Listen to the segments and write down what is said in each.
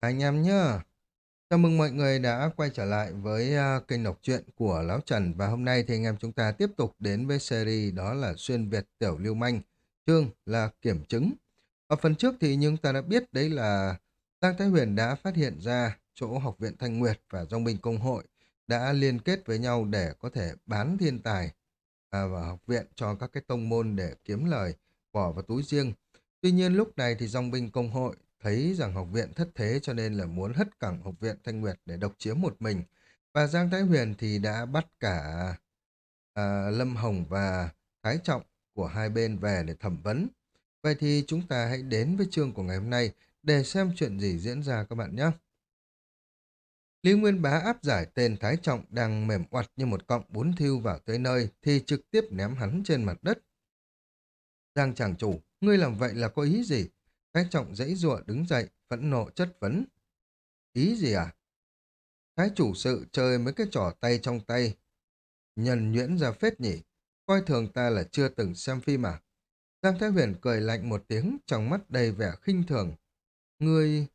Anh em nhá. Chào mừng mọi người đã quay trở lại với uh, kênh đọc truyện của Lão Trần và hôm nay thì anh em chúng ta tiếp tục đến với series đó là Xuyên Việt Tiểu Lưu Manh, chương là Kiểm Chứng. Ở phần trước thì nhưng ta đã biết đấy là Giang Thái Huyền đã phát hiện ra chỗ Học viện Thanh Nguyệt và Dòng Binh Công Hội đã liên kết với nhau để có thể bán thiên tài à, học viện cho các cái tông môn để kiếm lời, bỏ vào túi riêng. Tuy nhiên lúc này thì Dòng Binh Công Hội thấy rằng học viện thất thế cho nên là muốn hất cẳng học viện Thanh Nguyệt để độc chiếm một mình. Và Giang Thái Huyền thì đã bắt cả à, Lâm Hồng và Thái Trọng của hai bên về để thẩm vấn. Vậy thì chúng ta hãy đến với chương của ngày hôm nay để xem chuyện gì diễn ra các bạn nhé. Lý Nguyên Bá áp giải tên Thái Trọng đang mềm oặt như một cọng bún thiêu vào tới nơi thì trực tiếp ném hắn trên mặt đất. Giang chàng chủ, ngươi làm vậy là có ý gì? Thái trọng dãy dụa đứng dậy, phẫn nộ chất vấn. Ý gì à? Thái chủ sự chơi mấy cái trò tay trong tay. Nhân nhuyễn ra phết nhỉ, coi thường ta là chưa từng xem phim à? Giang Thái Huyền cười lạnh một tiếng, trong mắt đầy vẻ khinh thường. Ngươi...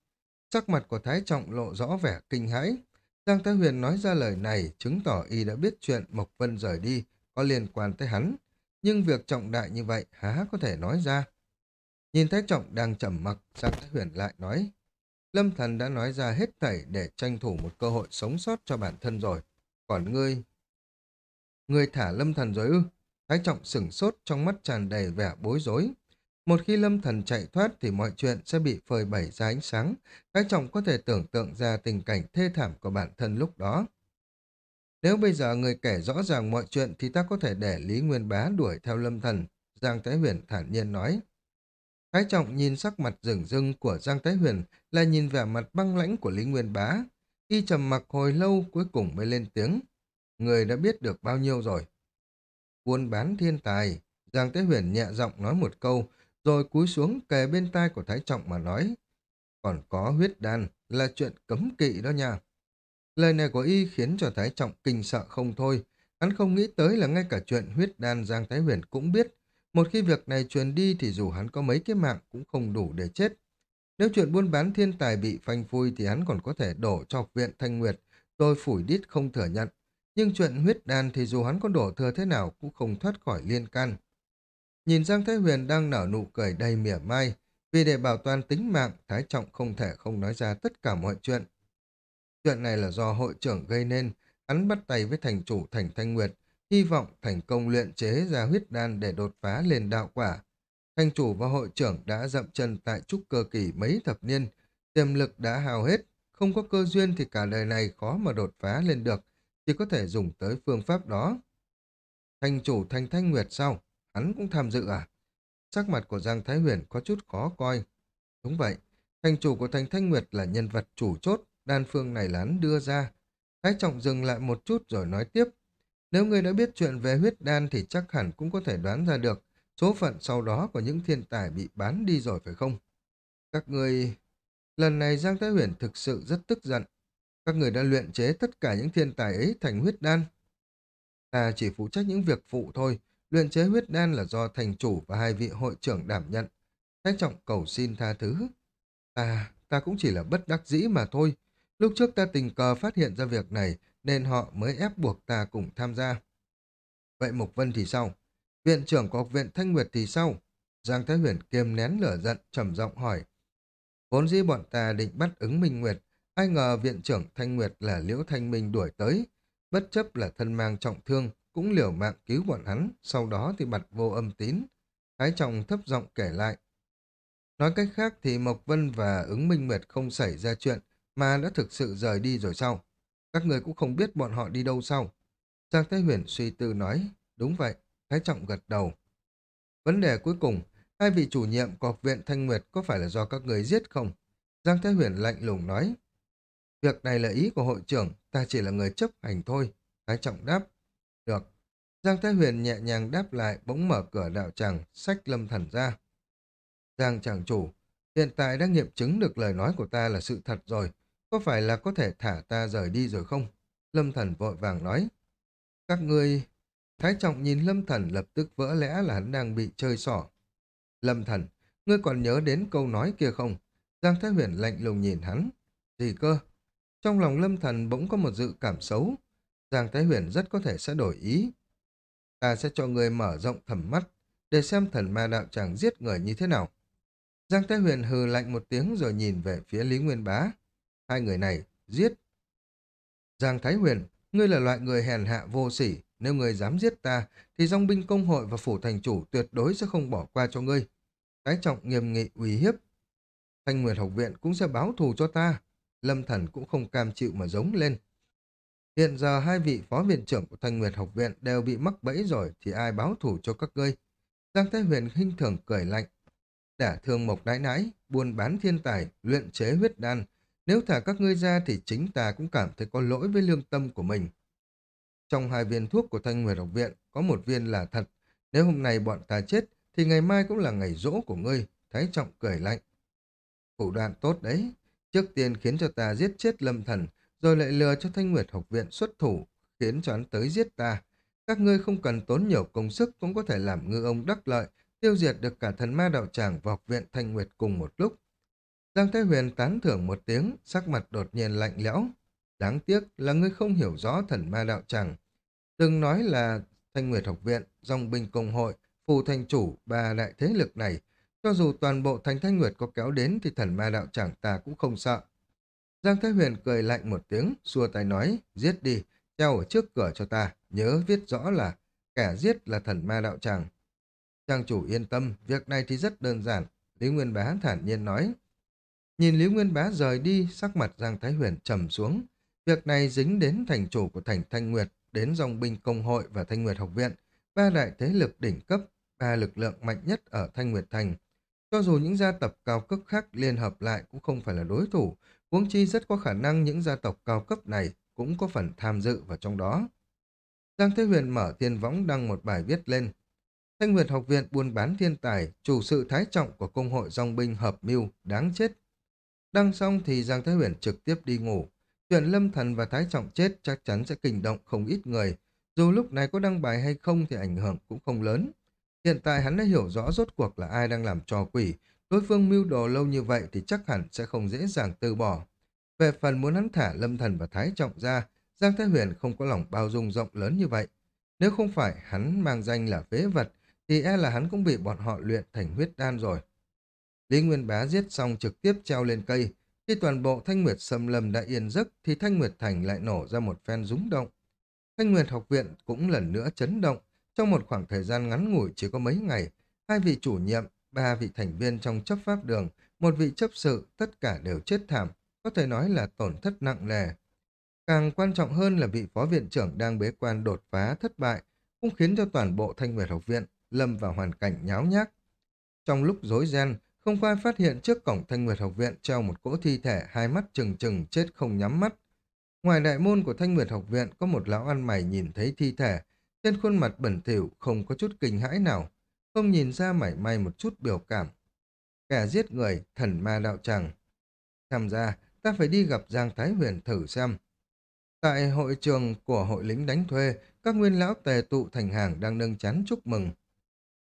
Sắc mặt của Thái Trọng lộ rõ vẻ kinh hãi. Giang Thái Huyền nói ra lời này chứng tỏ y đã biết chuyện Mộc Vân rời đi có liên quan tới hắn. Nhưng việc trọng đại như vậy há có thể nói ra. Nhìn Thái Trọng đang trầm mặc, Giang Thái Huyền lại nói. Lâm Thần đã nói ra hết thảy để tranh thủ một cơ hội sống sót cho bản thân rồi. Còn ngươi... Ngươi thả Lâm Thần rồi ư? Thái Trọng sửng sốt trong mắt tràn đầy vẻ bối rối. Một khi Lâm Thần chạy thoát thì mọi chuyện sẽ bị phơi bày ra ánh sáng. Thái Trọng có thể tưởng tượng ra tình cảnh thê thảm của bản thân lúc đó. Nếu bây giờ người kể rõ ràng mọi chuyện thì ta có thể để Lý Nguyên Bá đuổi theo Lâm Thần. Giang Thái Huyền thản nhiên nói. Thái trọng nhìn sắc mặt rừng rưng của Giang Thái Huyền là nhìn vẻ mặt băng lãnh của Lý Nguyên Bá. Y trầm mặc hồi lâu cuối cùng mới lên tiếng. Người đã biết được bao nhiêu rồi. Buôn bán thiên tài. Giang Thái Huyền nhẹ giọng nói một câu, rồi cúi xuống kề bên tai của Thái Trọng mà nói. Còn có huyết đan là chuyện cấm kỵ đó nha. Lời này của y khiến cho Thái Trọng kinh sợ không thôi. Hắn không nghĩ tới là ngay cả chuyện huyết đan Giang Thái Huyền cũng biết, một khi việc này truyền đi thì dù hắn có mấy cái mạng cũng không đủ để chết. Nếu chuyện buôn bán thiên tài bị phanh phui thì hắn còn có thể đổ cho học viện Thanh Nguyệt, tôi phủi đít không thừa nhận. Nhưng chuyện huyết đan thì dù hắn có đổ thừa thế nào cũng không thoát khỏi liên can. Nhìn Giang Thái Huyền đang nở nụ cười đầy mỉa mai, vì để bảo toàn tính mạng, Thái Trọng không thể không nói ra tất cả mọi chuyện. Chuyện này là do hội trưởng gây nên, hắn bắt tay với thành chủ thành Thanh Nguyệt, hy vọng thành công luyện chế ra huyết đan để đột phá lên đạo quả. Thành chủ và hội trưởng đã dậm chân tại trúc cơ kỳ mấy thập niên, tiềm lực đã hào hết, không có cơ duyên thì cả đời này khó mà đột phá lên được, chỉ có thể dùng tới phương pháp đó. Thành chủ thành thanh nguyệt sau Hắn cũng tham dự à? Sắc mặt của Giang Thái Huyền có chút khó coi. Đúng vậy, thành chủ của thành thanh nguyệt là nhân vật chủ chốt, đan phương này là hắn đưa ra. Thái trọng dừng lại một chút rồi nói tiếp. Nếu người đã biết chuyện về huyết đan thì chắc hẳn cũng có thể đoán ra được số phận sau đó của những thiên tài bị bán đi rồi phải không? Các người... Lần này Giang Thái Huyền thực sự rất tức giận. Các người đã luyện chế tất cả những thiên tài ấy thành huyết đan. Ta chỉ phụ trách những việc phụ thôi. Luyện chế huyết đan là do thành chủ và hai vị hội trưởng đảm nhận. Thái trọng cầu xin tha thứ. Ta, ta cũng chỉ là bất đắc dĩ mà thôi. Lúc trước ta tình cờ phát hiện ra việc này nên họ mới ép buộc ta cùng tham gia. Vậy Mục Vân thì sao? Viện trưởng của học viện Thanh Nguyệt thì sao? Giang Thái Huyền kiềm nén lửa giận, trầm giọng hỏi. Vốn dĩ bọn ta định bắt ứng Minh Nguyệt, ai ngờ viện trưởng Thanh Nguyệt là Liễu Thanh Minh đuổi tới. Bất chấp là thân mang trọng thương, cũng liều mạng cứu bọn hắn, sau đó thì bật vô âm tín. Thái Trọng thấp giọng kể lại. Nói cách khác thì Mộc Vân và ứng Minh Nguyệt không xảy ra chuyện, mà đã thực sự rời đi rồi sao? Các người cũng không biết bọn họ đi đâu sao? Giang Thái Huyền suy tư nói, đúng vậy, Thái Trọng gật đầu. Vấn đề cuối cùng, hai vị chủ nhiệm của học viện Thanh Nguyệt có phải là do các người giết không? Giang Thái Huyền lạnh lùng nói, việc này là ý của hội trưởng, ta chỉ là người chấp hành thôi. Thái Trọng đáp, được. Giang Thái Huyền nhẹ nhàng đáp lại, bỗng mở cửa đạo tràng, sách lâm thần ra. Giang chàng chủ, hiện tại đã nghiệm chứng được lời nói của ta là sự thật rồi, có phải là có thể thả ta rời đi rồi không? Lâm Thần vội vàng nói. Các ngươi... Thái Trọng nhìn Lâm Thần lập tức vỡ lẽ là hắn đang bị chơi xỏ. Lâm Thần, ngươi còn nhớ đến câu nói kia không? Giang Thái Huyền lạnh lùng nhìn hắn. gì cơ? Trong lòng lâm thần bỗng có một dự cảm xấu. Giang Thái Huyền rất có thể sẽ đổi ý. Ta sẽ cho người mở rộng thầm mắt, để xem thần ma đạo tràng giết người như thế nào. Giang Thái Huyền hừ lạnh một tiếng rồi nhìn về phía Lý Nguyên Bá. Hai người này, giết. Giang Thái Huyền, ngươi là loại người hèn hạ vô sỉ, nếu ngươi dám giết ta, thì dòng binh công hội và phủ thành chủ tuyệt đối sẽ không bỏ qua cho ngươi. Thái trọng nghiêm nghị uy hiếp. Thanh Nguyệt học viện cũng sẽ báo thù cho ta. Lâm Thần cũng không cam chịu mà giống lên. Hiện giờ hai vị phó viện trưởng của Thanh Nguyệt học viện đều bị mắc bẫy rồi thì ai báo thù cho các ngươi. Giang Thái Huyền khinh thường cười lạnh. Đả thương mộc nãi nãi, buôn bán thiên tài, luyện chế huyết đan. Nếu thả các ngươi ra thì chính ta cũng cảm thấy có lỗi với lương tâm của mình. Trong hai viên thuốc của Thanh Nguyệt học viện có một viên là thật. Nếu hôm nay bọn ta chết thì ngày mai cũng là ngày rỗ của ngươi. Thái Trọng cười lạnh. Thủ đoạn tốt đấy. Trước tiên khiến cho ta giết chết lâm thần, rồi lại lừa cho Thanh Nguyệt học viện xuất thủ, khiến cho hắn tới giết ta. Các ngươi không cần tốn nhiều công sức cũng có thể làm ngư ông đắc lợi, tiêu diệt được cả thần ma đạo tràng và học viện Thanh Nguyệt cùng một lúc. Giang Thái Huyền tán thưởng một tiếng, sắc mặt đột nhiên lạnh lẽo. Đáng tiếc là ngươi không hiểu rõ thần ma đạo tràng. Đừng nói là Thanh Nguyệt học viện, dòng binh công hội, phù thành chủ, ba đại thế lực này. Cho dù toàn bộ thành Thanh Nguyệt có kéo đến thì thần ma đạo tràng ta cũng không sợ. Giang Thái Huyền cười lạnh một tiếng, xua tay nói, giết đi, treo ở trước cửa cho ta, nhớ viết rõ là kẻ giết là thần ma đạo tràng. Trang chủ yên tâm, việc này thì rất đơn giản, Lý Nguyên Bá thản nhiên nói. Nhìn Lý Nguyên Bá rời đi, sắc mặt Giang Thái Huyền trầm xuống. Việc này dính đến thành chủ của thành Thanh Nguyệt, đến dòng binh công hội và Thanh Nguyệt học viện, ba đại thế lực đỉnh cấp, ba lực lượng mạnh nhất ở Thanh Nguyệt Thành. Cho dù những gia tộc cao cấp khác liên hợp lại cũng không phải là đối thủ, huống chi rất có khả năng những gia tộc cao cấp này cũng có phần tham dự vào trong đó. Giang Thế Huyền mở thiên võng đăng một bài viết lên. Thanh Nguyệt học viện buôn bán thiên tài, chủ sự thái trọng của công hội dòng binh hợp mưu, đáng chết. Đăng xong thì Giang thái Huyền trực tiếp đi ngủ. Chuyện lâm thần và thái trọng chết chắc chắn sẽ kinh động không ít người. Dù lúc này có đăng bài hay không thì ảnh hưởng cũng không lớn. Hiện tại hắn đã hiểu rõ rốt cuộc là ai đang làm trò quỷ. Đối phương mưu đồ lâu như vậy thì chắc hẳn sẽ không dễ dàng từ bỏ. Về phần muốn hắn thả lâm thần và thái trọng ra, Giang Thái Huyền không có lòng bao dung rộng lớn như vậy. Nếu không phải hắn mang danh là phế vật, thì e là hắn cũng bị bọn họ luyện thành huyết đan rồi. Lý Nguyên Bá giết xong trực tiếp treo lên cây. Khi toàn bộ Thanh Nguyệt xâm lâm đã yên giấc, thì Thanh Nguyệt Thành lại nổ ra một phen rúng động. Thanh Nguyệt học viện cũng lần nữa chấn động. Trong một khoảng thời gian ngắn ngủi chỉ có mấy ngày, hai vị chủ nhiệm, ba vị thành viên trong chấp pháp đường, một vị chấp sự, tất cả đều chết thảm, có thể nói là tổn thất nặng nề. Càng quan trọng hơn là vị phó viện trưởng đang bế quan đột phá thất bại, cũng khiến cho toàn bộ Thanh Nguyệt học viện lâm vào hoàn cảnh nháo nhác. Trong lúc rối ren, không ai phát hiện trước cổng Thanh Nguyệt học viện treo một cỗ thi thể hai mắt trừng trừng chết không nhắm mắt. Ngoài đại môn của Thanh Nguyệt học viện có một lão ăn mày nhìn thấy thi thể, trên khuôn mặt bẩn thỉu không có chút kinh hãi nào, không nhìn ra mảy may một chút biểu cảm. Kẻ giết người, thần ma đạo tràng. Tham gia, ta phải đi gặp Giang Thái Huyền thử xem. Tại hội trường của hội lính đánh thuê, các nguyên lão tề tụ thành hàng đang nâng chán chúc mừng.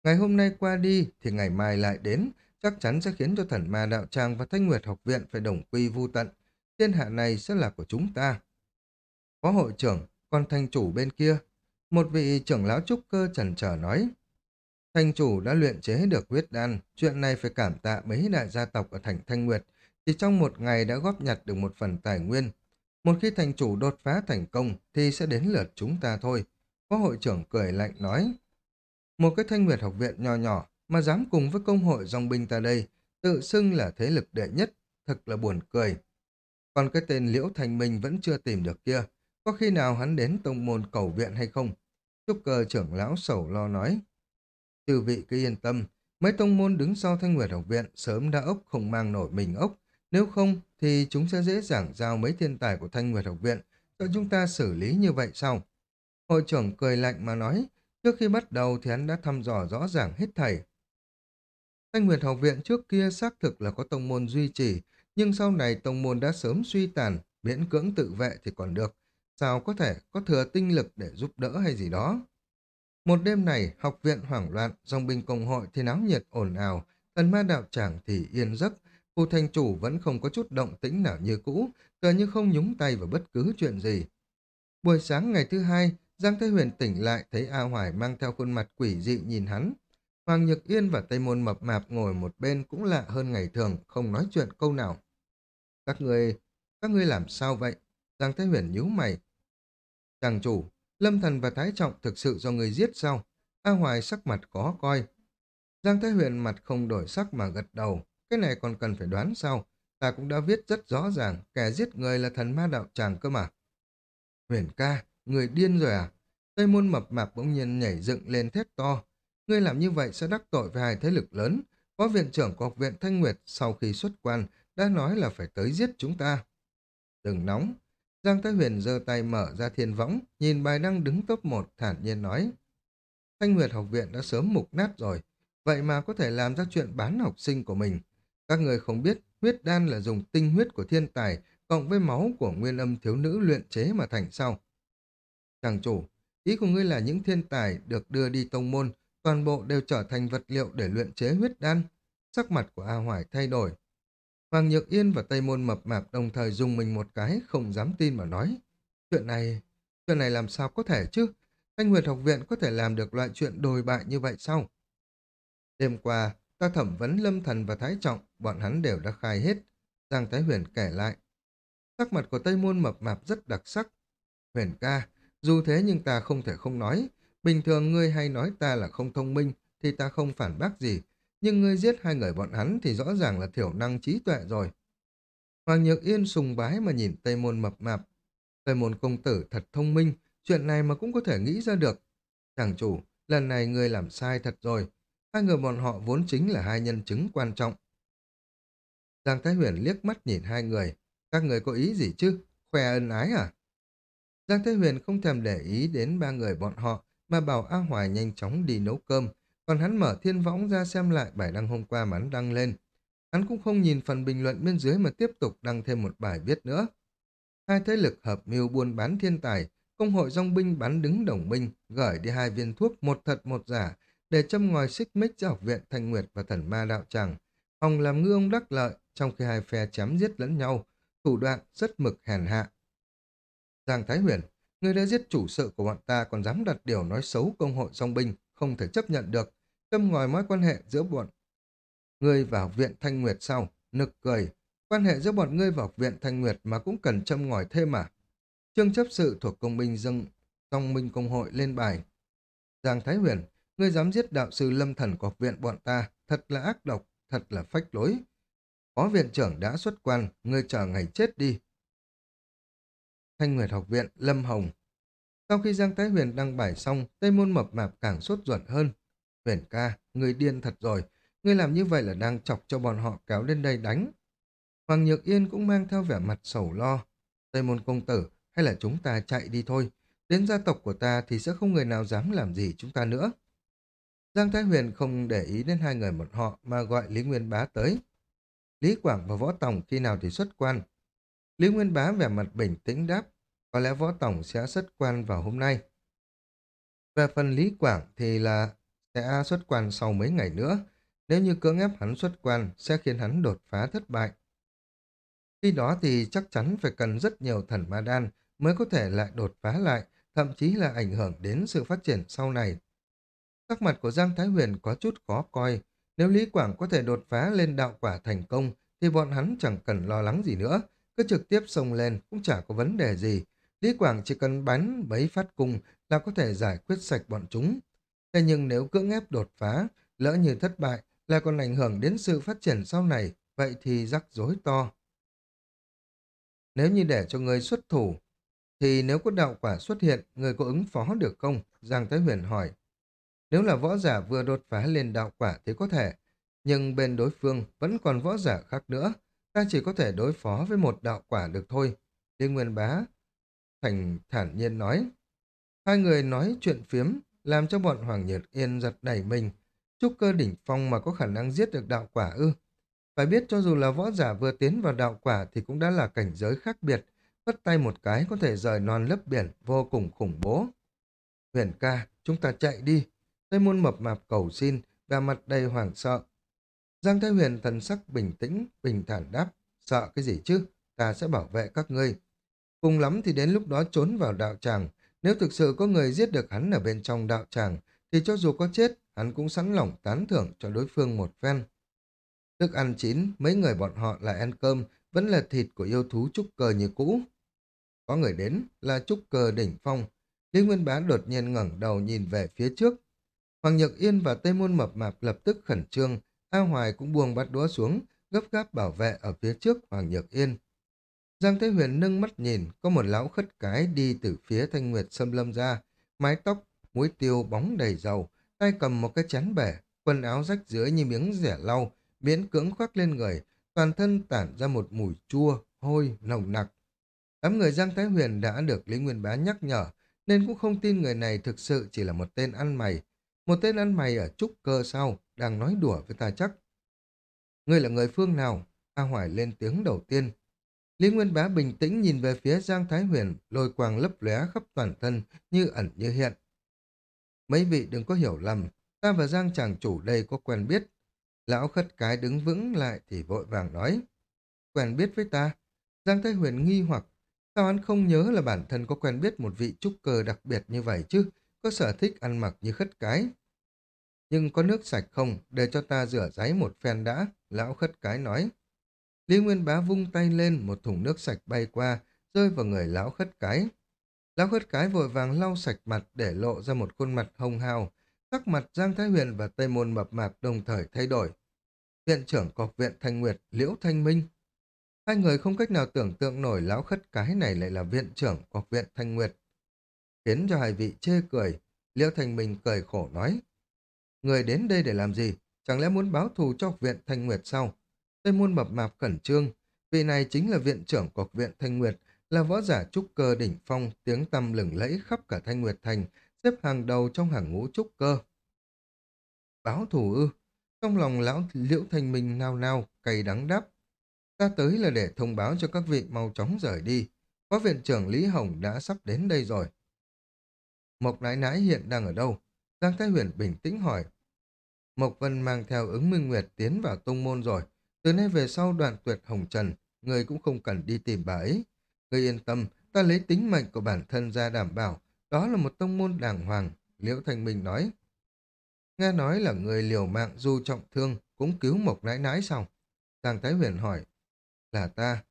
Ngày hôm nay qua đi thì ngày mai lại đến, chắc chắn sẽ khiến cho thần ma đạo tràng và thanh nguyệt học viện phải đồng quy vu tận. Thiên hạ này sẽ là của chúng ta. Phó hội trưởng, còn thanh chủ bên kia, một vị trưởng lão trúc cơ trần trở nói. Thanh chủ đã luyện chế được huyết đan, chuyện này phải cảm tạ mấy đại gia tộc ở thành Thanh Nguyệt, chỉ trong một ngày đã góp nhặt được một phần tài nguyên. Một khi thành chủ đột phá thành công thì sẽ đến lượt chúng ta thôi. Phó hội trưởng cười lạnh nói. Một cái thanh nguyệt học viện nhỏ nhỏ mà dám cùng với công hội dòng binh ta đây, tự xưng là thế lực đệ nhất, thật là buồn cười. Còn cái tên Liễu Thành Minh vẫn chưa tìm được kia, có khi nào hắn đến tông môn cầu viện hay không? Trúc cơ trưởng lão sầu lo nói. Từ vị cứ yên tâm, mấy tông môn đứng sau thanh nguyệt học viện sớm đã ốc không mang nổi mình ốc, nếu không thì chúng sẽ dễ dàng giao mấy thiên tài của thanh nguyệt học viện cho chúng ta xử lý như vậy sao? Hội trưởng cười lạnh mà nói, Trước khi bắt đầu thì hắn đã thăm dò rõ ràng hết thảy. Thanh Nguyệt học viện trước kia xác thực là có tông môn duy trì, nhưng sau này tông môn đã sớm suy tàn, miễn cưỡng tự vệ thì còn được. Sao có thể có thừa tinh lực để giúp đỡ hay gì đó? Một đêm này, học viện hoảng loạn, dòng binh công hội thì náo nhiệt ồn ào, thần ma đạo tràng thì yên giấc, Phù thành chủ vẫn không có chút động tĩnh nào như cũ, tựa như không nhúng tay vào bất cứ chuyện gì. Buổi sáng ngày thứ hai, Giang Thế Huyền tỉnh lại thấy A Hoài mang theo khuôn mặt quỷ dị nhìn hắn. Hoàng Nhược Yên và Tây Môn mập mạp ngồi một bên cũng lạ hơn ngày thường, không nói chuyện câu nào. Các người, các ngươi làm sao vậy? Giang Thế Huyền nhíu mày. Chàng chủ, Lâm Thần và Thái Trọng thực sự do người giết sao? A Hoài sắc mặt có coi. Giang Thế Huyền mặt không đổi sắc mà gật đầu. Cái này còn cần phải đoán sao? Ta cũng đã viết rất rõ ràng, kẻ giết người là thần ma đạo chàng cơ mà. Huyền ca, người điên rồi à? Tây môn mập mạp bỗng nhiên nhảy dựng lên thét to. Ngươi làm như vậy sẽ đắc tội với hai thế lực lớn. Phó viện trưởng của học viện Thanh Nguyệt sau khi xuất quan đã nói là phải tới giết chúng ta. Đừng nóng. Giang Thái Huyền giơ tay mở ra thiên võng, nhìn bài đăng đứng top 1 thản nhiên nói. Thanh Nguyệt học viện đã sớm mục nát rồi, vậy mà có thể làm ra chuyện bán học sinh của mình. Các người không biết, huyết đan là dùng tinh huyết của thiên tài cộng với máu của nguyên âm thiếu nữ luyện chế mà thành sau. Chàng chủ, ý của ngươi là những thiên tài được đưa đi tông môn, toàn bộ đều trở thành vật liệu để luyện chế huyết đan. Sắc mặt của A Hoài thay đổi. Hoàng Nhược Yên và Tây Môn mập mạp đồng thời dùng mình một cái, không dám tin mà nói. Chuyện này, chuyện này làm sao có thể chứ? Thanh Nguyệt học viện có thể làm được loại chuyện đồi bại như vậy sao? Đêm qua, ta thẩm vấn Lâm Thần và Thái Trọng, bọn hắn đều đã khai hết. Giang Thái Huyền kể lại. Sắc mặt của Tây Môn mập mạp rất đặc sắc. Huyền ca, dù thế nhưng ta không thể không nói. Bình thường ngươi hay nói ta là không thông minh, thì ta không phản bác gì. Nhưng ngươi giết hai người bọn hắn thì rõ ràng là thiểu năng trí tuệ rồi. Hoàng Nhược Yên sùng bái mà nhìn Tây Môn mập mạp. Tây Môn công tử thật thông minh, chuyện này mà cũng có thể nghĩ ra được. Chàng chủ, lần này ngươi làm sai thật rồi. Hai người bọn họ vốn chính là hai nhân chứng quan trọng. Giang Thái Huyền liếc mắt nhìn hai người. Các người có ý gì chứ? Khoe ân ái à? Giang thái Huyền không thèm để ý đến ba người bọn họ, mà bảo A Hoài nhanh chóng đi nấu cơm, còn hắn mở thiên võng ra xem lại bài đăng hôm qua mà hắn đăng lên. Hắn cũng không nhìn phần bình luận bên dưới mà tiếp tục đăng thêm một bài viết nữa. Hai thế lực hợp mưu buôn bán thiên tài, công hội dòng binh bắn đứng đồng minh, gửi đi hai viên thuốc một thật một giả, để châm ngòi xích mích cho học viện Thanh Nguyệt và thần ma đạo tràng. Hòng làm ngư ông đắc lợi, trong khi hai phe chém giết lẫn nhau, thủ đoạn rất mực hèn hạ. Giang Thái Huyền, người đã giết chủ sự của bọn ta còn dám đặt điều nói xấu công hội song binh, không thể chấp nhận được. Châm ngòi mối quan hệ giữa bọn ngươi và học viện Thanh Nguyệt sau, nực cười. Quan hệ giữa bọn ngươi và học viện Thanh Nguyệt mà cũng cần châm ngòi thêm à? Trương chấp sự thuộc công binh dâng song minh công hội lên bài. Giang Thái Huyền, ngươi dám giết đạo sư lâm thần của học viện bọn ta, thật là ác độc, thật là phách lối. Có viện trưởng đã xuất quan, ngươi chờ ngày chết đi. Thanh Nguyệt học viện, Lâm Hồng. Sau khi Giang Thái Huyền đăng bài xong, Tây Môn mập mạp càng sốt ruột hơn. Huyền ca, người điên thật rồi, ngươi làm như vậy là đang chọc cho bọn họ kéo lên đây đánh. Hoàng Nhược Yên cũng mang theo vẻ mặt sầu lo. Tây Môn công tử, hay là chúng ta chạy đi thôi. Đến gia tộc của ta thì sẽ không người nào dám làm gì chúng ta nữa. Giang Thái Huyền không để ý đến hai người một họ mà gọi Lý Nguyên Bá tới. Lý Quảng và Võ Tòng khi nào thì xuất quan? Lý Nguyên Bá vẻ mặt bình tĩnh đáp, có lẽ Võ tổng sẽ xuất quan vào hôm nay. Về phần Lý Quảng thì là sẽ xuất quan sau mấy ngày nữa. Nếu như cưỡng ép hắn xuất quan sẽ khiến hắn đột phá thất bại. Khi đó thì chắc chắn phải cần rất nhiều thần ma đan mới có thể lại đột phá lại, thậm chí là ảnh hưởng đến sự phát triển sau này. Sắc mặt của Giang Thái Huyền có chút khó coi. Nếu Lý Quảng có thể đột phá lên đạo quả thành công, thì bọn hắn chẳng cần lo lắng gì nữa. Cứ trực tiếp xông lên cũng chả có vấn đề gì. Lý Quảng chỉ cần bắn mấy phát cung là có thể giải quyết sạch bọn chúng. Thế nhưng nếu cưỡng ép đột phá, lỡ như thất bại, là còn ảnh hưởng đến sự phát triển sau này, vậy thì rắc rối to. Nếu như để cho người xuất thủ, thì nếu có đạo quả xuất hiện, người có ứng phó được không? Giang Thái Huyền hỏi. Nếu là võ giả vừa đột phá lên đạo quả thì có thể, nhưng bên đối phương vẫn còn võ giả khác nữa. Ta chỉ có thể đối phó với một đạo quả được thôi. Liên Nguyên Bá Thành thản nhiên nói. Hai người nói chuyện phiếm, làm cho bọn Hoàng Nhật Yên giật đẩy mình. Trúc cơ đỉnh phong mà có khả năng giết được đạo quả ư. Phải biết cho dù là võ giả vừa tiến vào đạo quả thì cũng đã là cảnh giới khác biệt. Vất tay một cái có thể rời non lấp biển, vô cùng khủng bố. Huyền ca, chúng ta chạy đi. Tây môn mập mạp cầu xin, và mặt đầy hoảng sợ. Giang Thái Huyền thần sắc bình tĩnh, bình thản đáp, sợ cái gì chứ, ta sẽ bảo vệ các ngươi. Cùng lắm thì đến lúc đó trốn vào đạo tràng, nếu thực sự có người giết được hắn ở bên trong đạo tràng, thì cho dù có chết, hắn cũng sẵn lòng tán thưởng cho đối phương một phen. Thức ăn chín, mấy người bọn họ lại ăn cơm, vẫn là thịt của yêu thú trúc cờ như cũ. Có người đến là trúc cờ đỉnh phong. Lý Nguyên Bá đột nhiên ngẩng đầu nhìn về phía trước. Hoàng Nhật Yên và Tây Môn Mập Mạp lập tức khẩn trương, A Hoài cũng buông bắt đũa xuống, gấp gáp bảo vệ ở phía trước Hoàng nhật Yên. Giang Thế Huyền nâng mắt nhìn, có một lão khất cái đi từ phía Thanh Nguyệt xâm lâm ra, mái tóc, muối tiêu bóng đầy dầu, tay cầm một cái chén bể, quần áo rách dưới như miếng rẻ lau, miễn cưỡng khoác lên người, toàn thân tản ra một mùi chua, hôi, nồng nặc. Đám người Giang Thái Huyền đã được Lý Nguyên Bá nhắc nhở, nên cũng không tin người này thực sự chỉ là một tên ăn mày. Một tên ăn mày ở trúc cơ sau, đang nói đùa với ta chắc. Ngươi là người phương nào? A Hoài lên tiếng đầu tiên. Lý Nguyên Bá bình tĩnh nhìn về phía Giang Thái Huyền, lôi quang lấp lóe khắp toàn thân, như ẩn như hiện. Mấy vị đừng có hiểu lầm, ta và Giang chàng chủ đây có quen biết. Lão khất cái đứng vững lại thì vội vàng nói. Quen biết với ta? Giang Thái Huyền nghi hoặc, sao hắn không nhớ là bản thân có quen biết một vị trúc cơ đặc biệt như vậy chứ, có sở thích ăn mặc như khất cái. Nhưng có nước sạch không, để cho ta rửa giấy một phen đã, lão khất cái nói. Lý Nguyên Bá vung tay lên, một thùng nước sạch bay qua, rơi vào người lão khất cái. Lão khất cái vội vàng lau sạch mặt để lộ ra một khuôn mặt hồng hào, sắc mặt Giang Thái Huyền và Tây Môn mập mạp đồng thời thay đổi. Viện trưởng cọc viện Thanh Nguyệt, Liễu Thanh Minh. Hai người không cách nào tưởng tượng nổi lão khất cái này lại là viện trưởng cọc viện Thanh Nguyệt. Khiến cho hai vị chê cười, Liễu Thanh Minh cười khổ nói. Người đến đây để làm gì? Chẳng lẽ muốn báo thù cho viện Thanh Nguyệt sao? Tây môn mập mạp khẩn trương. Vị này chính là viện trưởng của viện Thanh Nguyệt, là võ giả trúc cơ đỉnh phong, tiếng tăm lừng lẫy khắp cả Thanh Nguyệt Thành, xếp hàng đầu trong hàng ngũ trúc cơ. Báo thù ư? Trong lòng lão liễu thanh minh nao nao, cay đắng đáp. Ta tới là để thông báo cho các vị mau chóng rời đi. Phó viện trưởng Lý Hồng đã sắp đến đây rồi. Mộc nãi nãi hiện đang ở đâu? Giang Thái Huyền bình tĩnh hỏi. Mộc Vân mang theo ứng minh nguyệt tiến vào tông môn rồi. Từ nay về sau đoạn tuyệt hồng trần, người cũng không cần đi tìm bà ấy. Người yên tâm, ta lấy tính mệnh của bản thân ra đảm bảo, đó là một tông môn đàng hoàng, Liễu Thanh Minh nói. Nghe nói là người liều mạng du trọng thương, cũng cứu Mộc nãi nãi xong. Giang Thái Huyền hỏi, là ta.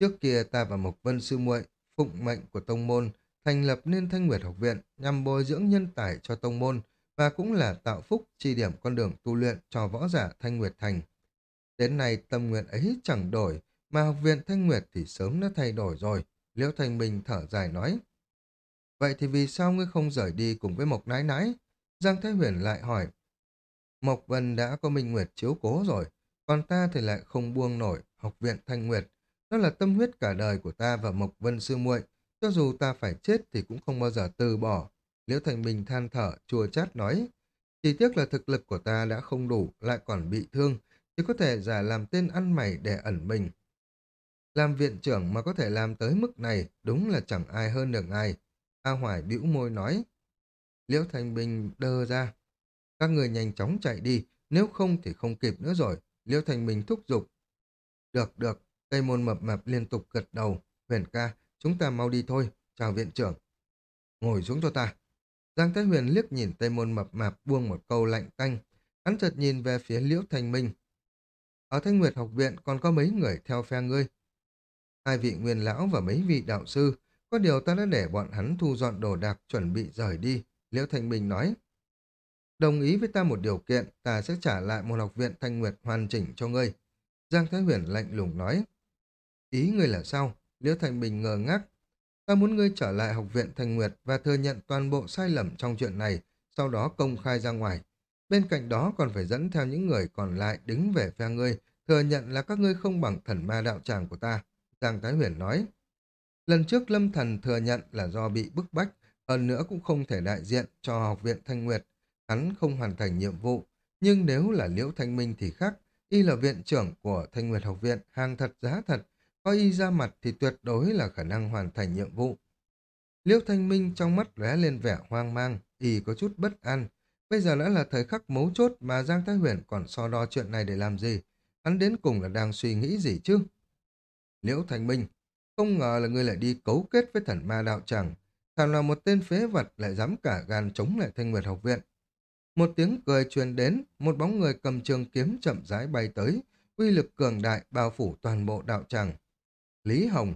Trước kia ta và Mộc Vân Sư muội phụng mệnh của tông môn, thành lập nên Thanh Nguyệt Học Viện nhằm bồi dưỡng nhân tài cho tông môn và cũng là tạo phúc chi điểm con đường tu luyện cho võ giả Thanh Nguyệt Thành. Đến nay tâm nguyện ấy chẳng đổi, mà học viện Thanh Nguyệt thì sớm đã thay đổi rồi. Liễu Thanh Minh thở dài nói. Vậy thì vì sao ngươi không rời đi cùng với Mộc Nái Nái? Giang Thái Huyền lại hỏi. Mộc Vân đã có Minh Nguyệt chiếu cố rồi, còn ta thì lại không buông nổi học viện Thanh Nguyệt. Đó là tâm huyết cả đời của ta và Mộc Vân Sư muội cho dù ta phải chết thì cũng không bao giờ từ bỏ. Liễu Thành Bình than thở, chua chát nói. Chỉ tiếc là thực lực của ta đã không đủ, lại còn bị thương, thì có thể giả làm tên ăn mày để ẩn mình. Làm viện trưởng mà có thể làm tới mức này, đúng là chẳng ai hơn được ai. A Hoài bĩu môi nói. Liễu Thành Bình đơ ra. Các người nhanh chóng chạy đi, nếu không thì không kịp nữa rồi. Liễu Thành Bình thúc giục. Được, được. Tây môn mập mập liên tục gật đầu. Huyền ca, chúng ta mau đi thôi. Chào viện trưởng. Ngồi xuống cho ta. Giang Thái Huyền liếc nhìn Tây môn mập mạp buông một câu lạnh tanh. Hắn chợt nhìn về phía Liễu Thành Minh. Ở Thanh Nguyệt học viện còn có mấy người theo phe ngươi. Hai vị nguyên lão và mấy vị đạo sư, có điều ta đã để bọn hắn thu dọn đồ đạc chuẩn bị rời đi, Liễu Thanh Minh nói. Đồng ý với ta một điều kiện, ta sẽ trả lại một học viện Thanh Nguyệt hoàn chỉnh cho ngươi. Giang Thái Huyền lạnh lùng nói. Ý ngươi là sao? Liễu Thanh Bình ngờ ngác. Ta muốn ngươi trở lại học viện Thanh Nguyệt và thừa nhận toàn bộ sai lầm trong chuyện này, sau đó công khai ra ngoài. Bên cạnh đó còn phải dẫn theo những người còn lại đứng về phe ngươi, thừa nhận là các ngươi không bằng thần ma đạo tràng của ta. Giang Thái Huyền nói. Lần trước Lâm Thần thừa nhận là do bị bức bách, hơn nữa cũng không thể đại diện cho học viện Thanh Nguyệt. Hắn không hoàn thành nhiệm vụ, nhưng nếu là Liễu Thanh Minh thì khác. Y là viện trưởng của Thanh Nguyệt học viện, hàng thật giá thật. Có Y ra mặt thì tuyệt đối là khả năng hoàn thành nhiệm vụ. Liễu Thanh Minh trong mắt lóe lên vẻ hoang mang, Y có chút bất an. Bây giờ đã là thời khắc mấu chốt mà Giang Thái Huyền còn so đo chuyện này để làm gì? Hắn đến cùng là đang suy nghĩ gì chứ? Liễu Thành Minh, không ngờ là ngươi lại đi cấu kết với thần ma đạo tràng. Thằng là một tên phế vật lại dám cả gan chống lại Thanh Nguyệt học viện. Một tiếng cười truyền đến, một bóng người cầm trường kiếm chậm rãi bay tới, uy lực cường đại bao phủ toàn bộ đạo tràng. Lý Hồng,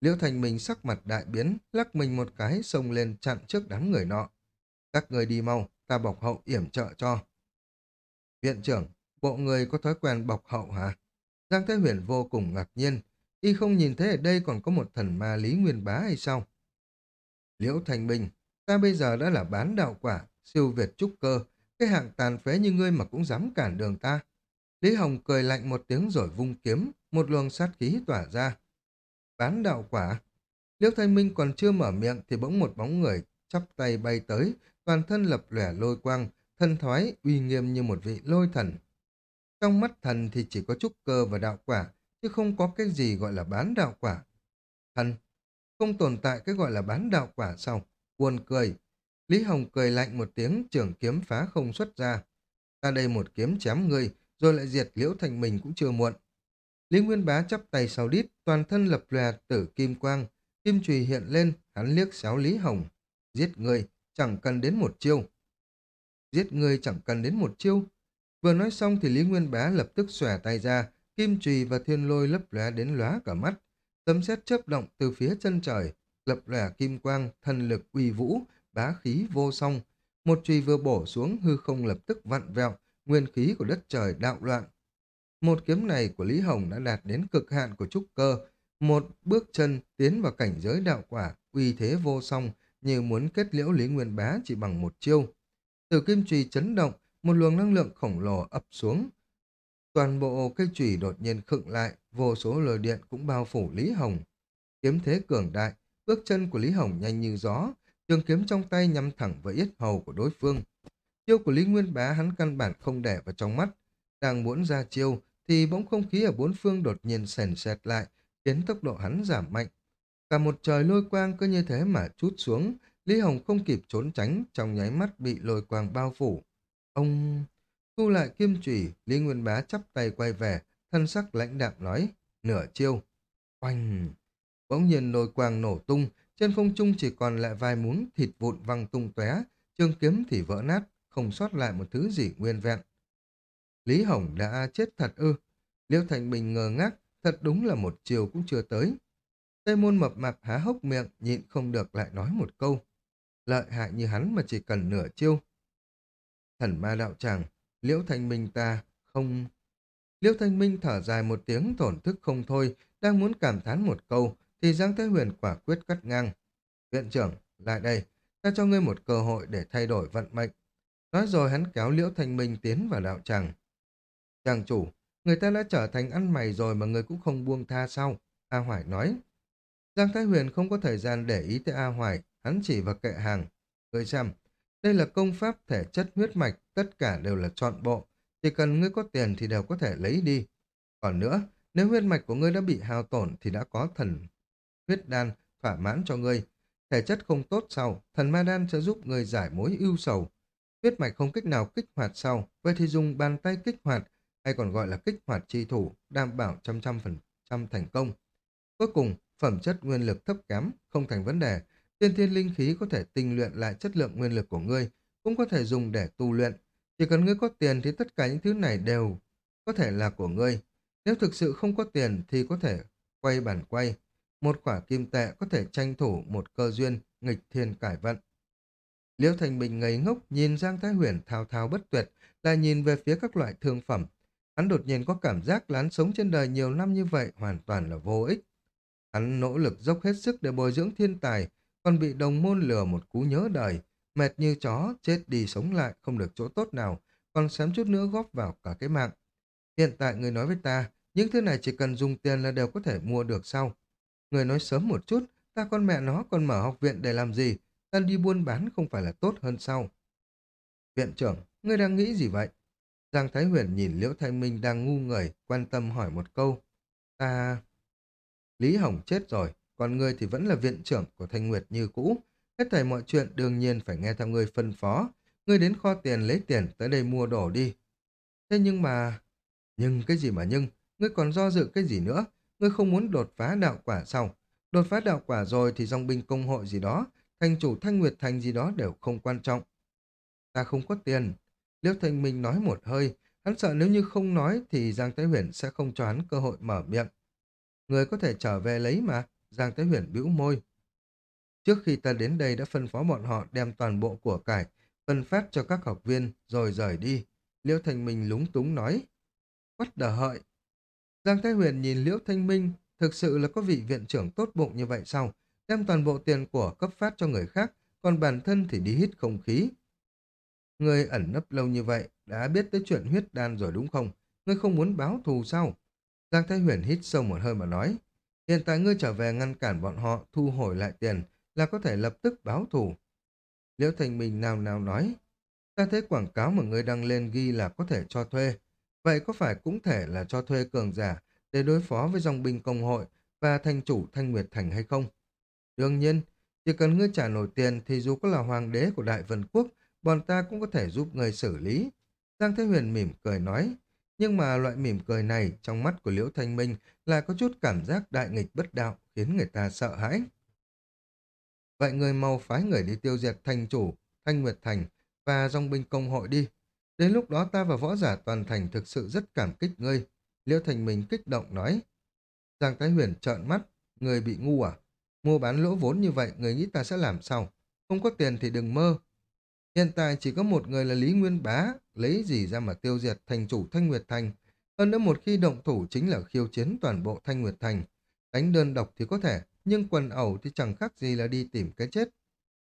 Liễu Thành Minh sắc mặt đại biến, lắc mình một cái xông lên chặn trước đám người nọ. Các người đi mau, ta bọc hậu yểm trợ cho. Viện trưởng, bộ người có thói quen bọc hậu hả? Giang Thế Huyền vô cùng ngạc nhiên, y không nhìn thấy ở đây còn có một thần ma Lý Nguyên Bá hay sao? Liễu Thành Minh, ta bây giờ đã là bán đạo quả, siêu việt trúc cơ, cái hạng tàn phế như ngươi mà cũng dám cản đường ta. Lý Hồng cười lạnh một tiếng rồi vung kiếm, một luồng sát khí tỏa ra. Bán đạo quả. Liễu Thanh Minh còn chưa mở miệng thì bỗng một bóng người chắp tay bay tới, toàn thân lập lẻ lôi quang, thân thoái, uy nghiêm như một vị lôi thần. Trong mắt thần thì chỉ có trúc cơ và đạo quả, chứ không có cái gì gọi là bán đạo quả. Thần, không tồn tại cái gọi là bán đạo quả sao? Buồn cười. Lý Hồng cười lạnh một tiếng, trưởng kiếm phá không xuất ra. Ta đây một kiếm chém ngươi, rồi lại diệt liễu thành mình cũng chưa muộn. Lý Nguyên Bá chắp tay sau đít, toàn thân lập lòe tử kim quang, kim chùy hiện lên, hắn liếc xéo Lý Hồng. Giết người, chẳng cần đến một chiêu. Giết ngươi chẳng cần đến một chiêu. Vừa nói xong thì Lý Nguyên Bá lập tức xòe tay ra, kim trùy và thiên lôi lấp lóe đến lóa cả mắt. Tấm xét chớp động từ phía chân trời, lập lòe kim quang, thần lực uy vũ, bá khí vô song. Một chùy vừa bổ xuống hư không lập tức vặn vẹo, nguyên khí của đất trời đạo loạn. Một kiếm này của Lý Hồng đã đạt đến cực hạn của trúc cơ, một bước chân tiến vào cảnh giới đạo quả, uy thế vô song, như muốn kết liễu Lý Nguyên Bá chỉ bằng một chiêu. Từ kim trùy chấn động, một luồng năng lượng khổng lồ ập xuống. Toàn bộ cây trùy đột nhiên khựng lại, vô số lời điện cũng bao phủ Lý Hồng. Kiếm thế cường đại, bước chân của Lý Hồng nhanh như gió, trường kiếm trong tay nhắm thẳng vào yết hầu của đối phương. Chiêu của Lý Nguyên Bá hắn căn bản không để vào trong mắt. Đang muốn ra chiêu, thì bỗng không khí ở bốn phương đột nhiên sền sệt lại, khiến tốc độ hắn giảm mạnh. Cả một trời lôi quang cứ như thế mà chút xuống, Lý Hồng không kịp trốn tránh, trong nháy mắt bị lôi quang bao phủ. Ông... Thu lại kim chủy, Lý Nguyên Bá chắp tay quay về, thân sắc lãnh đạm nói, nửa chiêu. Oanh! Bỗng nhiên lôi quang nổ tung, trên không trung chỉ còn lại vài muốn thịt vụn văng tung tóe, trường kiếm thì vỡ nát, không sót lại một thứ gì nguyên vẹn. Lý Hồng đã chết thật ư? Liêu Thành Bình ngờ ngác, thật đúng là một chiều cũng chưa tới. Tây môn mập mạp há hốc miệng, nhịn không được lại nói một câu. Lợi hại như hắn mà chỉ cần nửa chiêu. Thần ma đạo tràng, Liễu Thanh Minh ta, không... Liễu Thanh Minh thở dài một tiếng tổn thức không thôi, đang muốn cảm thán một câu, thì Giang Thế Huyền quả quyết cắt ngang. Viện trưởng, lại đây, ta cho ngươi một cơ hội để thay đổi vận mệnh. Nói rồi hắn kéo Liễu Thanh Minh tiến vào đạo tràng. Chàng chủ, người ta đã trở thành ăn mày rồi mà người cũng không buông tha sao? A Hoài nói. Giang Thái Huyền không có thời gian để ý tới A Hoài, hắn chỉ vào kệ hàng. Người xem, đây là công pháp thể chất huyết mạch, tất cả đều là chọn bộ. Chỉ cần ngươi có tiền thì đều có thể lấy đi. Còn nữa, nếu huyết mạch của ngươi đã bị hao tổn thì đã có thần huyết đan thỏa mãn cho ngươi. Thể chất không tốt sau, thần ma đan sẽ giúp ngươi giải mối ưu sầu. Huyết mạch không cách nào kích hoạt sau, vậy thì dùng bàn tay kích hoạt hay còn gọi là kích hoạt chi thủ, đảm bảo trăm trăm phần trăm thành công. Cuối cùng, phẩm chất nguyên lực thấp kém, không thành vấn đề. Tiên thiên linh khí có thể tinh luyện lại chất lượng nguyên lực của ngươi, cũng có thể dùng để tu luyện. Chỉ cần ngươi có tiền thì tất cả những thứ này đều có thể là của ngươi. Nếu thực sự không có tiền thì có thể quay bản quay. Một quả kim tệ có thể tranh thủ một cơ duyên, nghịch thiên cải vận. Liễu Thành Bình ngây ngốc nhìn Giang Thái Huyền thao thao bất tuyệt, là nhìn về phía các loại thương phẩm, Hắn đột nhiên có cảm giác lán sống trên đời nhiều năm như vậy hoàn toàn là vô ích. Hắn nỗ lực dốc hết sức để bồi dưỡng thiên tài, còn bị đồng môn lừa một cú nhớ đời, mệt như chó, chết đi sống lại, không được chỗ tốt nào, còn xém chút nữa góp vào cả cái mạng. Hiện tại người nói với ta, những thứ này chỉ cần dùng tiền là đều có thể mua được sau. Người nói sớm một chút, ta con mẹ nó còn mở học viện để làm gì, ta đi buôn bán không phải là tốt hơn sau. Viện trưởng, ngươi đang nghĩ gì vậy? Giang Thái Huyền nhìn Liễu Thanh Minh đang ngu người, quan tâm hỏi một câu. Ta... Lý Hồng chết rồi, còn ngươi thì vẫn là viện trưởng của Thanh Nguyệt như cũ. Hết thảy mọi chuyện đương nhiên phải nghe theo ngươi phân phó. ngươi đến kho tiền lấy tiền tới đây mua đồ đi. Thế nhưng mà... Nhưng cái gì mà nhưng, ngươi còn do dự cái gì nữa? Ngươi không muốn đột phá đạo quả sao? Đột phá đạo quả rồi thì dòng binh công hội gì đó, thành chủ thanh nguyệt thành gì đó đều không quan trọng. Ta không có tiền. Liêu Thanh Minh nói một hơi, hắn sợ nếu như không nói thì Giang Thái Huyền sẽ không cho hắn cơ hội mở miệng. Người có thể trở về lấy mà, Giang Thái Huyền bĩu môi. Trước khi ta đến đây đã phân phó bọn họ đem toàn bộ của cải, phân phát cho các học viên rồi rời đi. Liễu Thanh Minh lúng túng nói. Quất đờ hợi. Giang Thái Huyền nhìn Liễu Thanh Minh, thực sự là có vị viện trưởng tốt bụng như vậy sao? Đem toàn bộ tiền của cấp phát cho người khác, còn bản thân thì đi hít không khí. Người ẩn nấp lâu như vậy, đã biết tới chuyện huyết đan rồi đúng không? Ngươi không muốn báo thù sao? Giang Thái Huyền hít sâu một hơi mà nói. Hiện tại ngươi trở về ngăn cản bọn họ thu hồi lại tiền là có thể lập tức báo thù. Liễu Thành Minh nào nào nói. Ta thấy quảng cáo mà ngươi đăng lên ghi là có thể cho thuê. Vậy có phải cũng thể là cho thuê cường giả để đối phó với dòng binh công hội và thành chủ Thanh Nguyệt Thành hay không? Đương nhiên, chỉ cần ngươi trả nổi tiền thì dù có là hoàng đế của Đại Vân Quốc, bọn ta cũng có thể giúp ngươi xử lý. Giang Thế Huyền mỉm cười nói, nhưng mà loại mỉm cười này trong mắt của Liễu Thanh Minh là có chút cảm giác đại nghịch bất đạo khiến người ta sợ hãi. Vậy người mau phái người đi tiêu diệt thành chủ, Thanh Nguyệt Thành và dòng binh công hội đi. Đến lúc đó ta và võ giả toàn thành thực sự rất cảm kích ngươi. Liễu Thành Minh kích động nói. Giang Thái Huyền trợn mắt, người bị ngu à? Mua bán lỗ vốn như vậy, người nghĩ ta sẽ làm sao? Không có tiền thì đừng mơ. Hiện tại chỉ có một người là Lý Nguyên Bá, lấy gì ra mà tiêu diệt thành chủ Thanh Nguyệt Thành. Hơn nữa một khi động thủ chính là khiêu chiến toàn bộ Thanh Nguyệt Thành. Đánh đơn độc thì có thể, nhưng quần ẩu thì chẳng khác gì là đi tìm cái chết.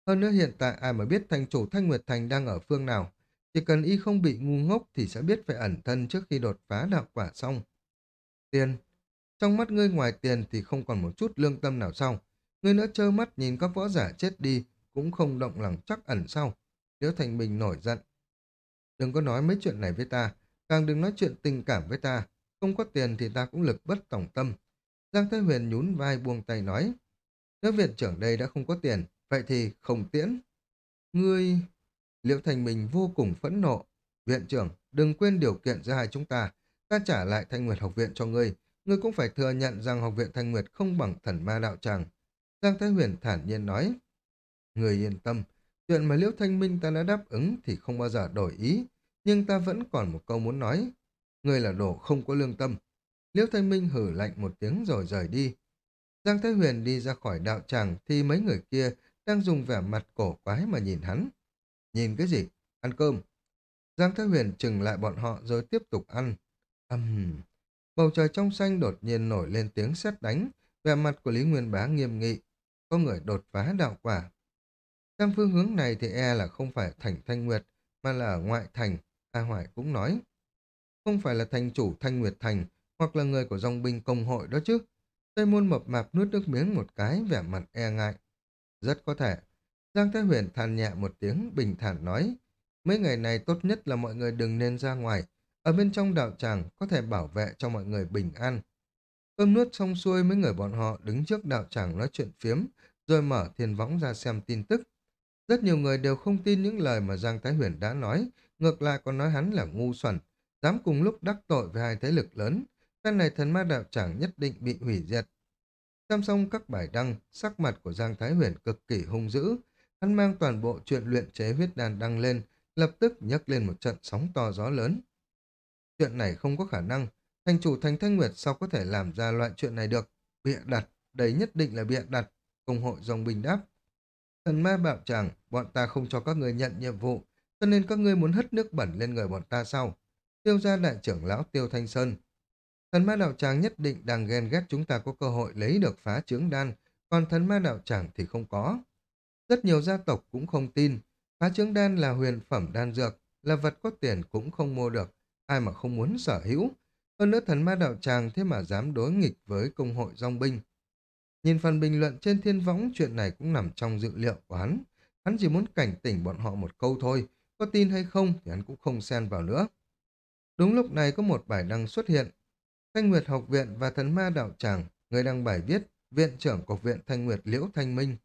Hơn nữa hiện tại ai mà biết thành chủ Thanh Nguyệt Thành đang ở phương nào. Chỉ cần y không bị ngu ngốc thì sẽ biết phải ẩn thân trước khi đột phá đạo quả xong. Tiền. Trong mắt ngươi ngoài tiền thì không còn một chút lương tâm nào sau. Ngươi nữa trơ mắt nhìn các võ giả chết đi cũng không động lòng chắc ẩn sau. Liễu Thành Bình nổi giận. Đừng có nói mấy chuyện này với ta, càng đừng nói chuyện tình cảm với ta. Không có tiền thì ta cũng lực bất tòng tâm. Giang Thái Huyền nhún vai buông tay nói. Nếu viện trưởng đây đã không có tiền, vậy thì không tiễn. Ngươi... Liễu Thành Bình vô cùng phẫn nộ. Viện trưởng, đừng quên điều kiện giữa hai chúng ta. Ta trả lại Thanh Nguyệt học viện cho ngươi. Ngươi cũng phải thừa nhận rằng học viện Thanh Nguyệt không bằng thần ma đạo tràng. Giang Thái Huyền thản nhiên nói. Người yên tâm, chuyện mà Liễu Thanh Minh ta đã đáp ứng thì không bao giờ đổi ý. Nhưng ta vẫn còn một câu muốn nói. Ngươi là đồ không có lương tâm. Liễu Thanh Minh hử lạnh một tiếng rồi rời đi. Giang Thái Huyền đi ra khỏi đạo tràng thì mấy người kia đang dùng vẻ mặt cổ quái mà nhìn hắn. Nhìn cái gì? Ăn cơm. Giang Thái Huyền chừng lại bọn họ rồi tiếp tục ăn. Âm... Uhm. Bầu trời trong xanh đột nhiên nổi lên tiếng sét đánh, vẻ mặt của Lý Nguyên Bá nghiêm nghị. Có người đột phá đạo quả. Xem phương hướng này thì e là không phải thành Thanh Nguyệt, mà là ở ngoại thành, A Hoài cũng nói. Không phải là thành chủ Thanh Nguyệt Thành, hoặc là người của dòng binh công hội đó chứ. Tây môn mập mạp nuốt nước miếng một cái, vẻ mặt e ngại. Rất có thể. Giang Thái Huyền than nhẹ một tiếng, bình thản nói. Mấy ngày này tốt nhất là mọi người đừng nên ra ngoài. Ở bên trong đạo tràng có thể bảo vệ cho mọi người bình an. Cơm nuốt xong xuôi mấy người bọn họ đứng trước đạo tràng nói chuyện phiếm, rồi mở thiên võng ra xem tin tức. Rất nhiều người đều không tin những lời mà Giang Thái Huyền đã nói, ngược lại còn nói hắn là ngu xuẩn, dám cùng lúc đắc tội với hai thế lực lớn, Phen này thần ma đạo tràng nhất định bị hủy diệt. Xem xong các bài đăng, sắc mặt của Giang Thái Huyền cực kỳ hung dữ. Hắn mang toàn bộ chuyện luyện chế huyết đàn đăng lên, lập tức nhấc lên một trận sóng to gió lớn. Chuyện này không có khả năng. Thành chủ Thành Thanh Nguyệt sao có thể làm ra loại chuyện này được? Bịa đặt, đấy nhất định là bịa đặt. Công hội dòng bình đáp. Thần ma bảo tràng, bọn ta không cho các người nhận nhiệm vụ, cho nên các ngươi muốn hất nước bẩn lên người bọn ta sau. Tiêu gia đại trưởng lão Tiêu Thanh Sơn, Thần ma đạo tràng nhất định đang ghen ghét chúng ta có cơ hội lấy được phá trướng đan, còn thần ma đạo tràng thì không có. Rất nhiều gia tộc cũng không tin, phá trướng đan là huyền phẩm đan dược, là vật có tiền cũng không mua được, ai mà không muốn sở hữu. Hơn nữa thần ma đạo tràng thế mà dám đối nghịch với công hội dòng binh. Nhìn phần bình luận trên thiên võng chuyện này cũng nằm trong dự liệu của hắn. Hắn chỉ muốn cảnh tỉnh bọn họ một câu thôi, có tin hay không thì hắn cũng không xen vào nữa. Đúng lúc này có một bài đăng xuất hiện, Thanh Nguyệt học viện và thần ma đạo tràng, người đăng bài viết, viện trưởng của viện Thanh Nguyệt Liễu Thanh Minh.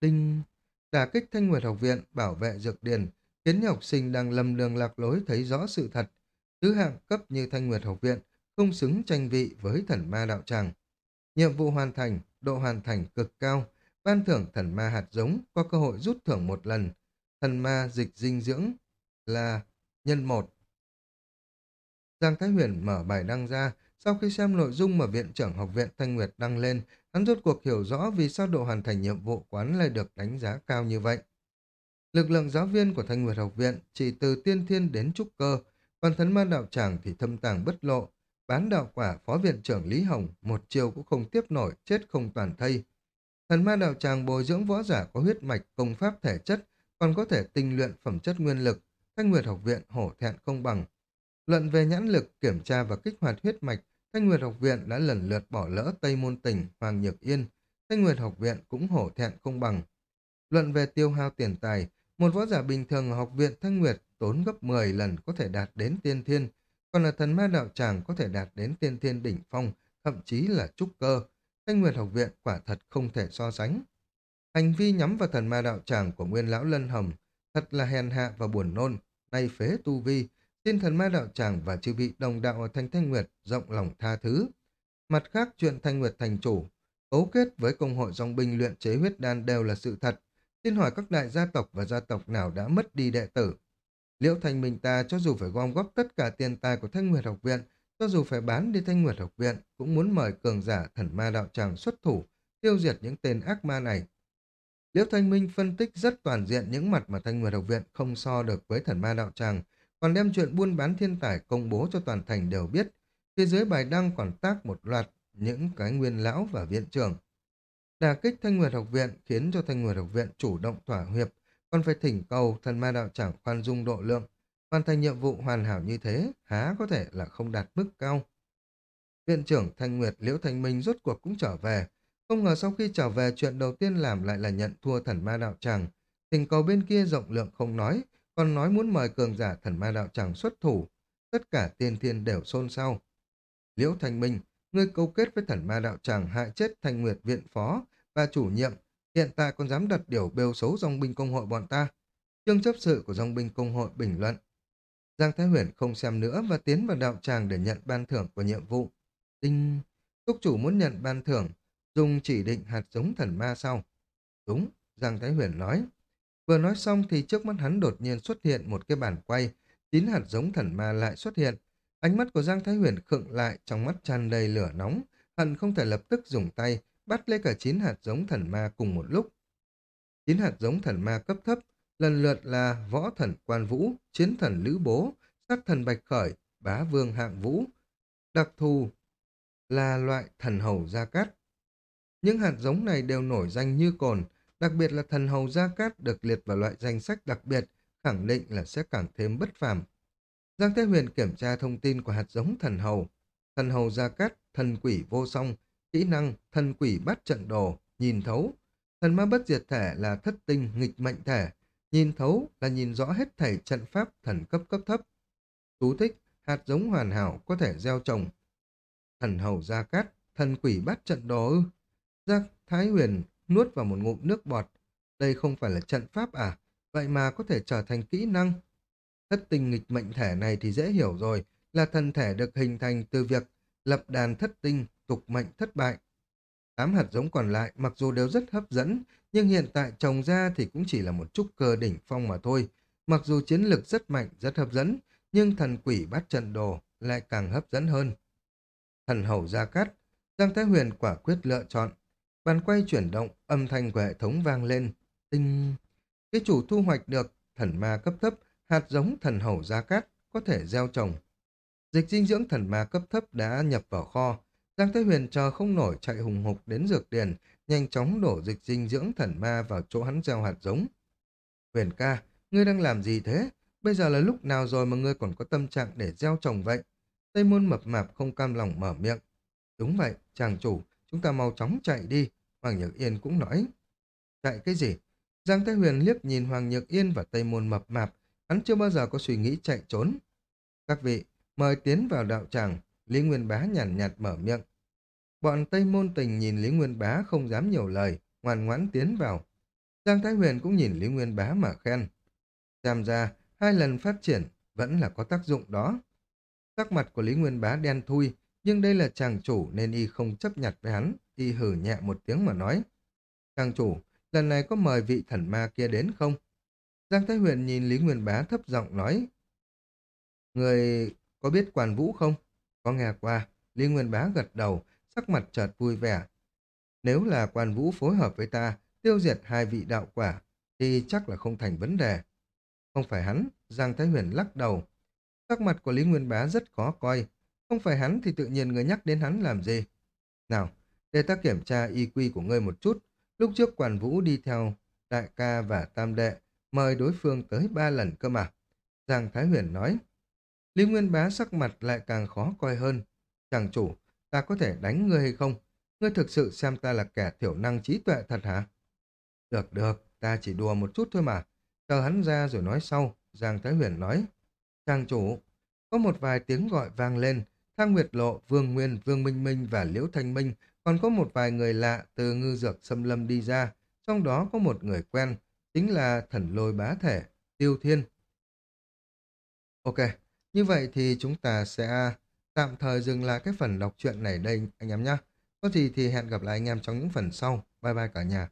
Đinh, đả kích Thanh Nguyệt học viện, bảo vệ dược điền, khiến học sinh đang lầm đường lạc lối thấy rõ sự thật. Thứ hạng cấp như Thanh Nguyệt học viện không xứng tranh vị với thần ma đạo tràng. Nhiệm vụ hoàn thành, độ hoàn thành cực cao, ban thưởng thần ma hạt giống có cơ hội rút thưởng một lần. Thần ma dịch dinh dưỡng là nhân một. Giang Thái Huyền mở bài đăng ra, sau khi xem nội dung mà viện trưởng học viện Thanh Nguyệt đăng lên, hắn rốt cuộc hiểu rõ vì sao độ hoàn thành nhiệm vụ quán lại được đánh giá cao như vậy. Lực lượng giáo viên của Thanh Nguyệt học viện chỉ từ tiên thiên đến trúc cơ, còn thần ma đạo tràng thì thâm tàng bất lộ. Bán đạo quả phó viện trưởng Lý Hồng một chiều cũng không tiếp nổi, chết không toàn thây. Thần ma đạo tràng bồi dưỡng võ giả có huyết mạch, công pháp thể chất, còn có thể tinh luyện phẩm chất nguyên lực. Thanh Nguyệt học viện hổ thẹn công bằng. Luận về nhãn lực, kiểm tra và kích hoạt huyết mạch, Thanh Nguyệt học viện đã lần lượt bỏ lỡ Tây Môn Tỉnh, Hoàng Nhược Yên. Thanh Nguyệt học viện cũng hổ thẹn không bằng. Luận về tiêu hao tiền tài, một võ giả bình thường ở học viện Thanh Nguyệt tốn gấp 10 lần có thể đạt đến tiên thiên, còn là thần ma đạo tràng có thể đạt đến tiên thiên đỉnh phong, thậm chí là trúc cơ. Thanh Nguyệt học viện quả thật không thể so sánh. Hành vi nhắm vào thần ma đạo tràng của nguyên lão Lân Hồng thật là hèn hạ và buồn nôn, nay phế tu vi, xin thần ma đạo tràng và chư vị đồng đạo ở thành Thanh Nguyệt rộng lòng tha thứ. Mặt khác, chuyện Thanh Nguyệt thành chủ, cấu kết với công hội dòng binh luyện chế huyết đan đều là sự thật. Xin hỏi các đại gia tộc và gia tộc nào đã mất đi đệ tử? Liễu Thành Minh ta cho dù phải gom góp tất cả tiền tài của Thanh Nguyệt học viện, cho dù phải bán đi Thanh Nguyệt học viện, cũng muốn mời cường giả thần ma đạo tràng xuất thủ, tiêu diệt những tên ác ma này. Liễu Thanh Minh phân tích rất toàn diện những mặt mà Thanh Nguyệt học viện không so được với thần ma đạo tràng, còn đem chuyện buôn bán thiên tài công bố cho toàn thành đều biết. Phía dưới bài đăng còn tác một loạt những cái nguyên lão và viện trưởng. Đà kích Thanh Nguyệt học viện khiến cho Thanh Nguyệt học viện chủ động thỏa hiệp, còn phải thỉnh cầu thần ma đạo tràng khoan dung độ lượng. Hoàn thành nhiệm vụ hoàn hảo như thế, há có thể là không đạt mức cao. Viện trưởng Thanh Nguyệt Liễu Thanh Minh rốt cuộc cũng trở về. Không ngờ sau khi trở về chuyện đầu tiên làm lại là nhận thua thần ma đạo tràng. Thỉnh cầu bên kia rộng lượng không nói, còn nói muốn mời cường giả thần ma đạo tràng xuất thủ. Tất cả tiên thiên đều xôn xao. Liễu Thanh Minh, ngươi câu kết với thần ma đạo tràng hại chết Thanh Nguyệt viện phó và chủ nhiệm, hiện tại còn dám đặt điều bêu xấu dòng binh công hội bọn ta. Chương chấp sự của dòng binh công hội bình luận. Giang Thái Huyền không xem nữa và tiến vào đạo tràng để nhận ban thưởng của nhiệm vụ. Tinh, túc chủ muốn nhận ban thưởng, dùng chỉ định hạt giống thần ma sau. Đúng, Giang Thái Huyền nói. Vừa nói xong thì trước mắt hắn đột nhiên xuất hiện một cái bàn quay, chín hạt giống thần ma lại xuất hiện. Ánh mắt của Giang Thái Huyền khựng lại trong mắt tràn đầy lửa nóng, hận không thể lập tức dùng tay bắt lấy cả chín hạt giống thần ma cùng một lúc. Chín hạt giống thần ma cấp thấp, lần lượt là võ thần quan vũ, chiến thần lữ bố, sát thần bạch khởi, bá vương hạng vũ. Đặc thù là loại thần hầu gia cát. Những hạt giống này đều nổi danh như cồn, đặc biệt là thần hầu gia cát được liệt vào loại danh sách đặc biệt, khẳng định là sẽ càng thêm bất phàm. Giang Thế Huyền kiểm tra thông tin của hạt giống thần hầu. Thần hầu gia cát, thần quỷ vô song, kỹ năng thần quỷ bắt trận đồ, nhìn thấu. Thần ma bất diệt thể là thất tinh nghịch mệnh thể, nhìn thấu là nhìn rõ hết thảy trận pháp thần cấp cấp thấp. tú thích, hạt giống hoàn hảo có thể gieo trồng. Thần hầu gia cát, thần quỷ bắt trận đồ ư. Giác Thái Huyền nuốt vào một ngụm nước bọt. Đây không phải là trận pháp à? Vậy mà có thể trở thành kỹ năng. Thất tinh nghịch mệnh thể này thì dễ hiểu rồi, là thần thể được hình thành từ việc lập đàn thất tinh, tục mệnh thất bại. Tám hạt giống còn lại mặc dù đều rất hấp dẫn, nhưng hiện tại trồng ra thì cũng chỉ là một chút cơ đỉnh phong mà thôi. Mặc dù chiến lực rất mạnh, rất hấp dẫn, nhưng thần quỷ bắt trận đồ lại càng hấp dẫn hơn. Thần hầu gia cát, Giang Thái Huyền quả quyết lựa chọn. Bàn quay chuyển động, âm thanh của hệ thống vang lên. Tinh... Cái chủ thu hoạch được thần ma cấp thấp, hạt giống thần hầu gia cát có thể gieo trồng. Dịch dinh dưỡng thần ma cấp thấp đã nhập vào kho. Giang Thế Huyền chờ không nổi chạy hùng hục đến dược điền, nhanh chóng đổ dịch dinh dưỡng thần ma vào chỗ hắn gieo hạt giống. Huyền ca, ngươi đang làm gì thế? Bây giờ là lúc nào rồi mà ngươi còn có tâm trạng để gieo trồng vậy? Tây môn mập mạp không cam lòng mở miệng. Đúng vậy, chàng chủ, chúng ta mau chóng chạy đi. Hoàng Nhược Yên cũng nói. Chạy cái gì? Giang Thái Huyền liếc nhìn Hoàng Nhược Yên và Tây môn mập mạp. Hắn chưa bao giờ có suy nghĩ chạy trốn. Các vị, mời tiến vào đạo tràng. Lý Nguyên Bá nhàn nhạt, nhạt mở miệng. Bọn Tây Môn Tình nhìn Lý Nguyên Bá không dám nhiều lời, ngoan ngoãn tiến vào. Giang Thái Huyền cũng nhìn Lý Nguyên Bá mà khen. Xem ra, hai lần phát triển vẫn là có tác dụng đó. Sắc mặt của Lý Nguyên Bá đen thui, nhưng đây là chàng chủ nên y không chấp nhặt với hắn, y hử nhẹ một tiếng mà nói. Chàng chủ, lần này có mời vị thần ma kia đến không? Giang Thái Huyền nhìn Lý Nguyên Bá thấp giọng nói. Người có biết quan vũ không? Có nghe qua, Lý Nguyên Bá gật đầu, sắc mặt chợt vui vẻ. Nếu là quan vũ phối hợp với ta, tiêu diệt hai vị đạo quả, thì chắc là không thành vấn đề. Không phải hắn, Giang Thái Huyền lắc đầu. Sắc mặt của Lý Nguyên Bá rất khó coi. Không phải hắn thì tự nhiên người nhắc đến hắn làm gì. Nào, để ta kiểm tra y quy của ngươi một chút. Lúc trước quản vũ đi theo đại ca và tam đệ, mời đối phương tới ba lần cơ mà. Giang Thái Huyền nói. Lý Nguyên Bá sắc mặt lại càng khó coi hơn. Chàng chủ, ta có thể đánh ngươi hay không? Ngươi thực sự xem ta là kẻ thiểu năng trí tuệ thật hả? Được được, ta chỉ đùa một chút thôi mà. Chờ hắn ra rồi nói sau, Giang Thái Huyền nói. Trang chủ, có một vài tiếng gọi vang lên, Thang Nguyệt Lộ, Vương Nguyên, Vương Minh Minh và Liễu Thanh Minh, còn có một vài người lạ từ ngư dược xâm lâm đi ra, trong đó có một người quen, chính là thần lôi bá thể, Tiêu Thiên. Ok, như vậy thì chúng ta sẽ tạm thời dừng lại cái phần đọc truyện này đây, anh em nhé. Có gì thì hẹn gặp lại anh em trong những phần sau. Bye bye cả nhà.